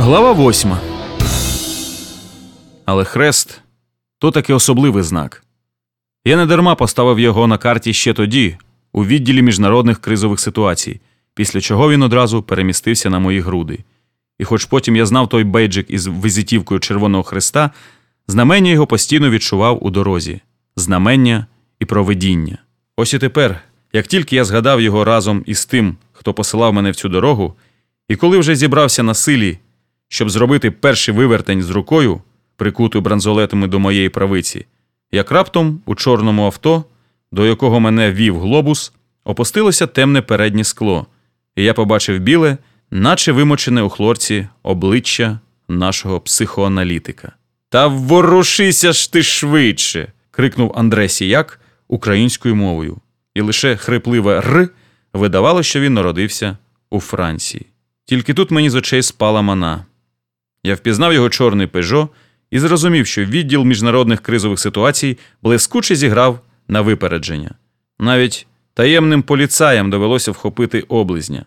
Глава восьма. Але хрест то таки особливий знак. Я не дарма поставив його на карті ще тоді, у відділі міжнародних кризових ситуацій, після чого він одразу перемістився на мої груди. І хоч потім я знав той бейджик із визитівкою Червоного Хреста, знамення його постійно відчував у дорозі знамення і провидіння. Ось і тепер, як тільки я згадав його разом із тим, хто посилав мене в цю дорогу, і коли вже зібрався на силі, щоб зробити перший вивертень з рукою, прикутою бранзолетами до моєї правиці, як раптом у чорному авто, до якого мене вів глобус, опустилося темне переднє скло, і я побачив біле, наче вимочене у хлорці обличчя нашого психоаналітика. Та ворушися ж ти швидше. крикнув Андре Сіяк українською мовою, і лише хрипливе Р видавало, що він народився у Франції. Тільки тут мені з очей спала мана. Я впізнав його чорний пежо і зрозумів, що відділ міжнародних кризових ситуацій блискуче зіграв на випередження. Навіть таємним поліцаям довелося вхопити облизня,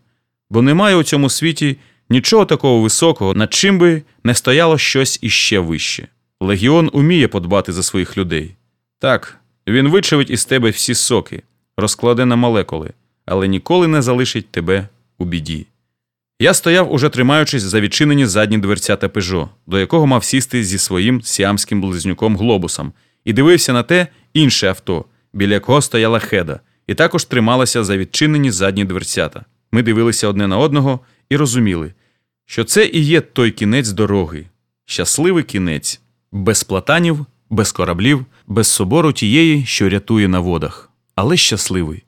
бо немає у цьому світі нічого такого високого, над чим би не стояло щось іще вище. Легіон уміє подбати за своїх людей. Так, він вичавить із тебе всі соки, розкладе на молекули, але ніколи не залишить тебе у біді. Я стояв, уже тримаючись за відчинені задні дверцята Пежо, до якого мав сісти зі своїм сіамським близнюком глобусом, і дивився на те інше авто, біля якого стояла хеда, і також трималася за відчинені задні дверцята. Ми дивилися одне на одного і розуміли, що це і є той кінець дороги, щасливий кінець, без платанів, без кораблів, без собору тієї, що рятує на водах, але щасливий.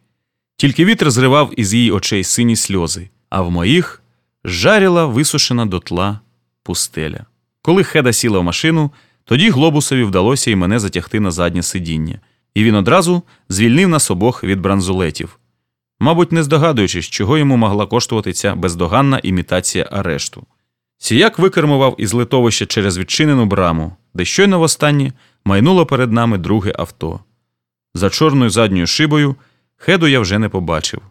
Тільки вітер зривав із її очей сині сльози, а в моїх жаріла висушена дотла пустеля. Коли Хеда сіла в машину, тоді глобусові вдалося і мене затягти на заднє сидіння, і він одразу звільнив нас обох від бранзолетів, мабуть, не здогадуючись, чого йому могла коштувати ця бездоганна імітація арешту. Сіяк викермував із литовища через відчинену браму, де щойно востаннє майнуло перед нами друге авто. За чорною задньою шибою хеду я вже не побачив.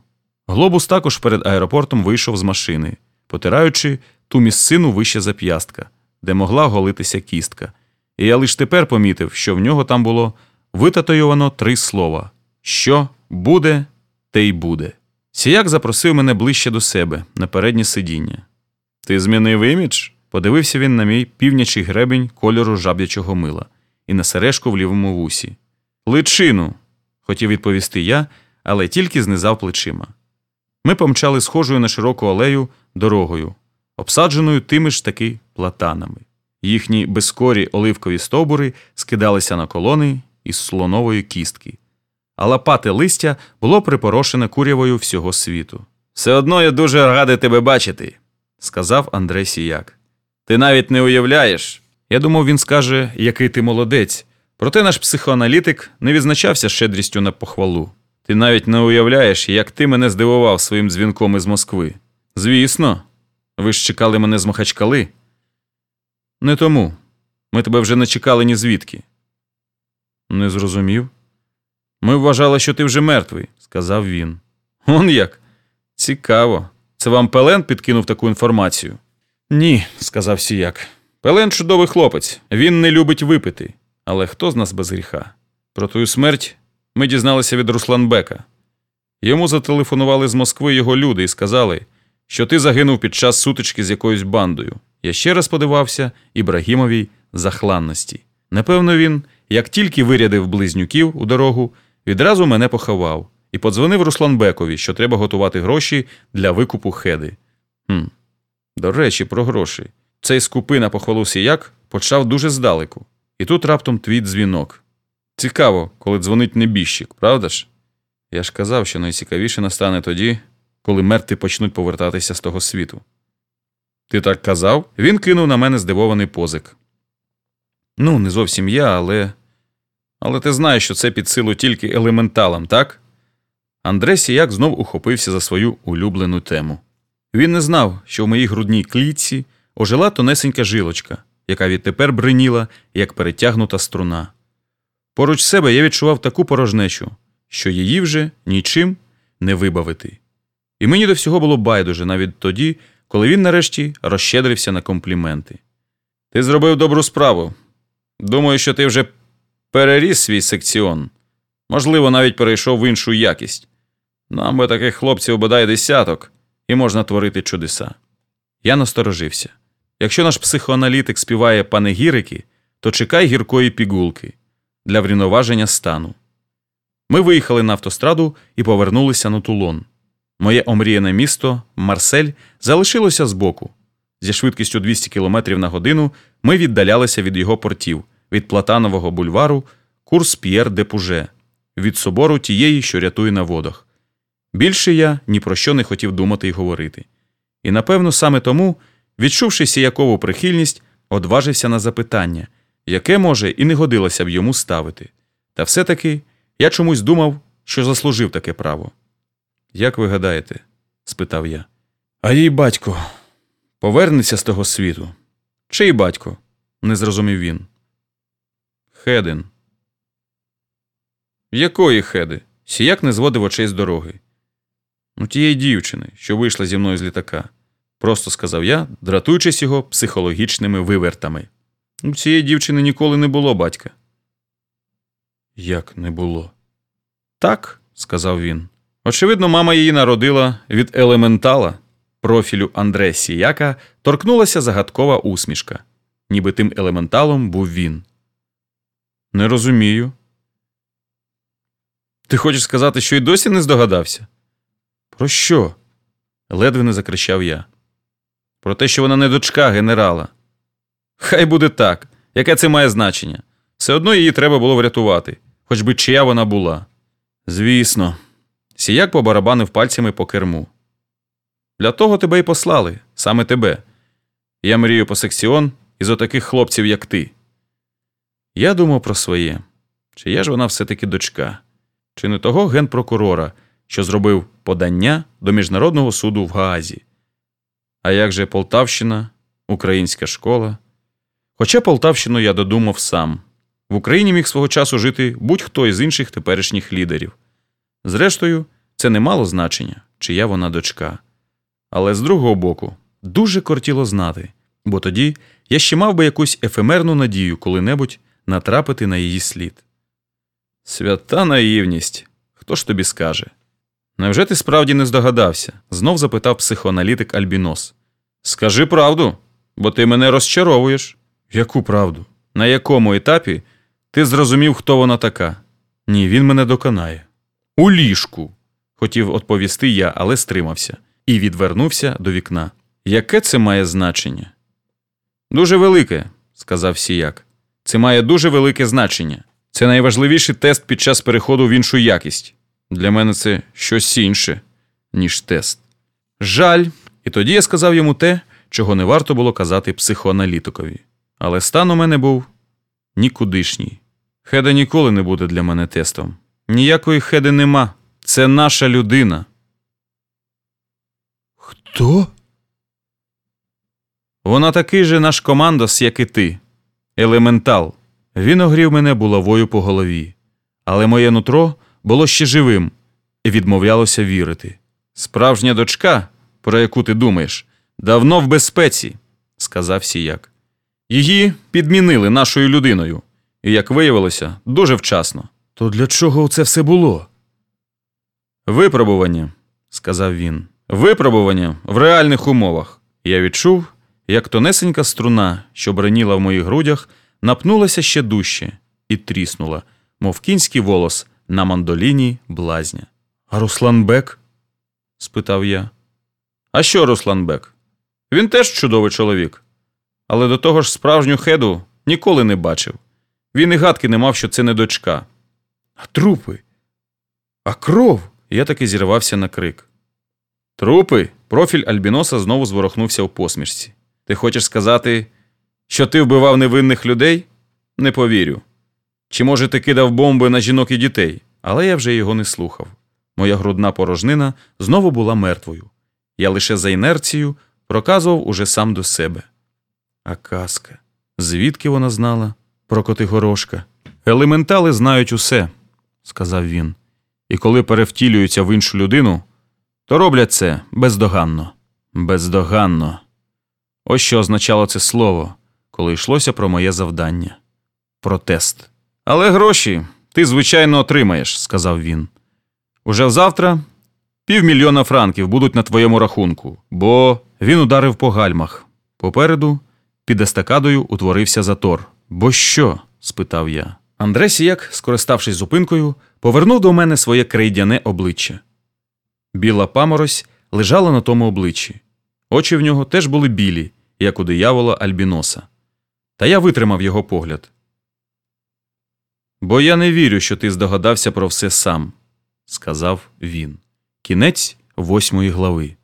Глобус також перед аеропортом вийшов з машини, потираючи ту місцину вище зап'ястка, де могла голитися кістка. І я лише тепер помітив, що в нього там було витатуйовано три слова: що буде, те й буде. Сіяк запросив мене ближче до себе на переднє сидіння. Ти змінив імідж? Подивився він на мій півнячий гребень кольору жаб'ячого мила і на сережку в лівому вусі. Личину, хотів відповісти я, але тільки знизав плечима. Ми помчали схожою на широку алею дорогою, обсадженою тими ж таки платанами. Їхні безкорі оливкові стовбури скидалися на колони із слонової кістки, а лопате листя було припорошене курявою всього світу. Все одно я дуже радий тебе бачити, сказав Андрей Сіяк. Ти навіть не уявляєш. Я думав, він скаже, який ти молодець. Проте наш психоаналітик не відзначався щедрістю на похвалу. Ти навіть не уявляєш, як ти мене здивував своїм дзвінком із Москви. Звісно, ви ж чекали мене з Махачкали. Не тому. Ми тебе вже не чекали ні звідки. Не зрозумів. Ми вважали, що ти вже мертвий, сказав він. Он як? Цікаво. Це вам Пелен підкинув таку інформацію? Ні, сказав сіяк. Пелен чудовий хлопець. Він не любить випити. Але хто з нас без гріха? Про твою смерть ми дізналися від Русланбека. Йому зателефонували з Москви його люди і сказали, що ти загинув під час сутички з якоюсь бандою. Я ще раз подивався Ібрагімовій захланності. Напевно, він, як тільки вирядив близнюків у дорогу, відразу мене поховав і подзвонив Русланбекові, що треба готувати гроші для викупу хеди. Хм, До речі, про гроші. Цей скупина похвалу сіяк почав дуже здалеку. І тут раптом твій дзвінок. Цікаво, коли дзвонить небіжчик, правда ж? Я ж казав, що найцікавіше настане тоді, коли мертві почнуть повертатися з того світу. Ти так казав? Він кинув на мене здивований позик. Ну, не зовсім я, але. Але ти знаєш, що це під силу тільки елементалам, так? Андре Сіяк знов ухопився за свою улюблену тему. Він не знав, що в моїй грудній клітці ожила тонесенька жилочка, яка відтепер бриніла, як перетягнута струна. Поруч себе я відчував таку порожнечу, що її вже нічим не вибавити. І мені до всього було байдуже навіть тоді, коли він нарешті розщедрився на компліменти. Ти зробив добру справу. Думаю, що ти вже переріс свій секціон. Можливо, навіть перейшов в іншу якість. Нам би таких хлопців бодай десяток, і можна творити чудеса. Я насторожився. Якщо наш психоаналітик співає панегірики, то чекай гіркої пігулки для врівноваження стану. Ми виїхали на автостраду і повернулися на тулон. Моє омріяне місто, Марсель, залишилося збоку. Зі швидкістю 200 км на годину ми віддалялися від його портів, від Платанового бульвару, курс П'єр де Пуже, від собору тієї, що рятує на водах. Більше я ні про що не хотів думати і говорити. І напевно саме тому, відчувши сіякову прихильність, одважився на запитання, яке, може, і не годилося б йому ставити. Та все-таки я чомусь думав, що заслужив таке право. Як ви гадаєте? спитав я. А їй батько повернеться з того світу. Чий батько? не зрозумів він. Хедин. Якої хеди? Сіяк не зводив очей з дороги. Ну, тієї дівчини, що вийшла зі мною з літака, просто сказав я, дратуючись його психологічними вивертами. У цієї дівчини ніколи не було батька. Як не було? Так, сказав він. Очевидно, мама її народила від елементала. Профілю Андре Сіяка торкнулася загадкова усмішка, ніби тим елементалом був він. Не розумію. Ти хочеш сказати, що й досі не здогадався? Про що? ледве не закричав я. Про те, що вона не дочка генерала. Хай буде так. Яке це має значення? Все одно її треба було врятувати, хоч би чия вона була. Звісно, сіяк побарабанив пальцями по керму. Для того тебе й послали, саме тебе. Я мрію по секціон із отаких хлопців, як ти. Я думав про своє. Чия ж вона все-таки дочка, чи не того генпрокурора, що зробив подання до Міжнародного суду в Гаазі. А як же Полтавщина, українська школа? Хоча Полтавщину я додумав сам. В Україні міг свого часу жити будь-хто із інших теперішніх лідерів. Зрештою, це не мало значення, чия вона дочка. Але з другого боку, дуже кортіло знати, бо тоді я ще мав би якусь ефемерну надію коли-небудь натрапити на її слід. Свята наївність, хто ж тобі скаже? Невже ти справді не здогадався? знов запитав психоаналітик Альбінос. Скажи правду, бо ти мене розчаровуєш. Яку правду? На якому етапі ти зрозумів, хто вона така? Ні, він мене доконає. У ліжку, хотів відповісти я, але стримався, і відвернувся до вікна. Яке це має значення? Дуже велике, сказав сіяк. Це має дуже велике значення. Це найважливіший тест під час переходу в іншу якість. Для мене це щось інше, ніж тест. Жаль, і тоді я сказав йому те, чого не варто було казати психоаналітикові. Але стан у мене був нікудишній. Хеда ніколи не буде для мене тестом. Ніякої хеди нема. Це наша людина. Хто? Вона такий же наш командос, як і ти. Елементал. Він огрів мене булавою по голові. Але моє нутро було ще живим і відмовлялося вірити. Справжня дочка, про яку ти думаєш, давно в безпеці, сказав сіяк. Її підмінили нашою людиною, і, як виявилося, дуже вчасно. То для чого це все було? Випробування, сказав він. Випробування в реальних умовах. Я відчув, як тонесенька струна, що бреніла в моїх грудях, напнулася ще дужче і тріснула, мов кінський волос на мандоліні блазня. А Руслан Бек? спитав я. А що Руслан Бек? Він теж чудовий чоловік. Але до того ж справжню хеду ніколи не бачив. Він і гадки не мав, що це не дочка. А трупи? А кров? Я таки зірвався на крик. Трупи? Профіль Альбіноса знову зворохнувся у посмішці. Ти хочеш сказати, що ти вбивав невинних людей? Не повірю. Чи, може, ти кидав бомби на жінок і дітей? Але я вже його не слухав. Моя грудна порожнина знову була мертвою. Я лише за інерцією проказував уже сам до себе. А казка. Звідки вона знала про Котигорошка? Елементали знають усе, сказав він. І коли перевтілюються в іншу людину, то роблять це бездоганно. Бездоганно. Ось що означало це слово, коли йшлося про моє завдання. Протест. Але гроші ти, звичайно, отримаєш, сказав він. Уже завтра півмільйона франків будуть на твоєму рахунку, бо він ударив по гальмах. Попереду, під естакадою, утворився затор. Бо що? спитав я. Андре Сіяк, скориставшись зупинкою, повернув до мене своє крейдяне обличчя. Біла паморозь лежала на тому обличчі. Очі в нього теж були білі, як у диявола Альбіноса. Та я витримав його погляд. Бо я не вірю, що ти здогадався про все сам, сказав він. Кінець восьмої глави.